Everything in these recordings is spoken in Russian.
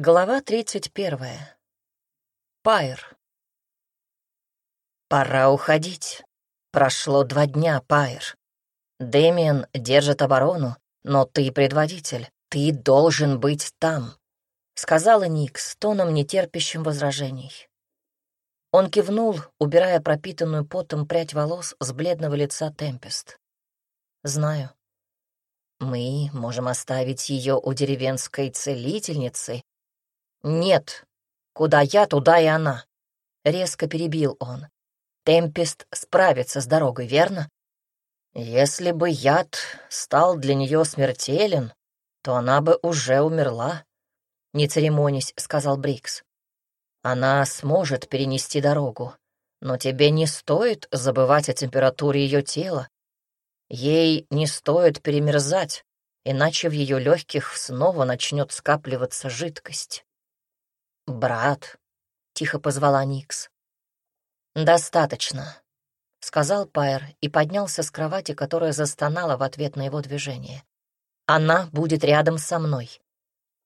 Глава тридцать первая. Пайр. Пора уходить. Прошло два дня, Пайр. Дэмиан держит оборону, но ты предводитель. Ты должен быть там, — сказала Никс тоном, нетерпящим возражений. Он кивнул, убирая пропитанную потом прядь волос с бледного лица Темпест. «Знаю. Мы можем оставить ее у деревенской целительницы «Нет. Куда я, туда и она», — резко перебил он. «Темпест справится с дорогой, верно? Если бы яд стал для нее смертелен, то она бы уже умерла», — не церемонясь, сказал Брикс. «Она сможет перенести дорогу, но тебе не стоит забывать о температуре ее тела. Ей не стоит перемерзать, иначе в ее легких снова начнет скапливаться жидкость». «Брат», — тихо позвала Никс. «Достаточно», — сказал Пайер и поднялся с кровати, которая застонала в ответ на его движение. «Она будет рядом со мной».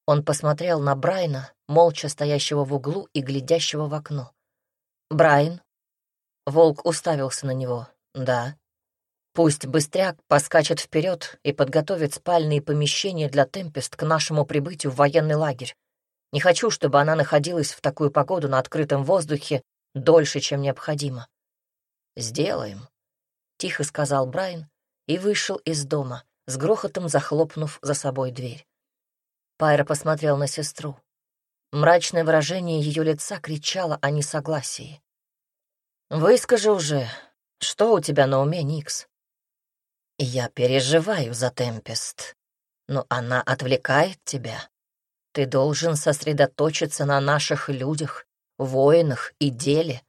Он посмотрел на Брайна, молча стоящего в углу и глядящего в окно. «Брайан?» Волк уставился на него. «Да». «Пусть быстряк поскачет вперед и подготовит спальные помещения для Темпест к нашему прибытию в военный лагерь. Не хочу, чтобы она находилась в такую погоду на открытом воздухе дольше, чем необходимо. «Сделаем», — тихо сказал Брайан и вышел из дома, с грохотом захлопнув за собой дверь. Пайра посмотрел на сестру. Мрачное выражение ее лица кричало о несогласии. «Выскажи уже, что у тебя на уме, Никс?» «Я переживаю за Темпест, но она отвлекает тебя. Ты должен сосредоточиться на наших людях, воинах и деле.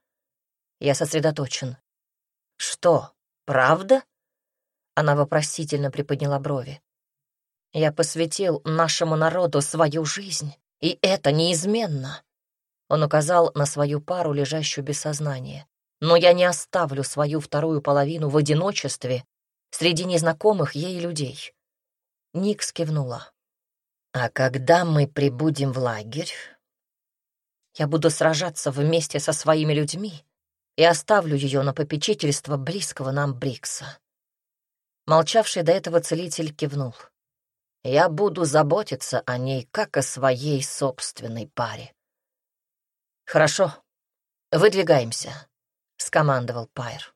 Я сосредоточен. Что, правда? Она вопросительно приподняла брови. Я посвятил нашему народу свою жизнь, и это неизменно. Он указал на свою пару, лежащую без сознания. Но я не оставлю свою вторую половину в одиночестве среди незнакомых ей людей. Никс кивнула. А когда мы прибудем в лагерь, я буду сражаться вместе со своими людьми и оставлю ее на попечительство близкого нам Брикса. Молчавший до этого целитель кивнул. Я буду заботиться о ней, как о своей собственной паре. «Хорошо, выдвигаемся», — скомандовал Пайр.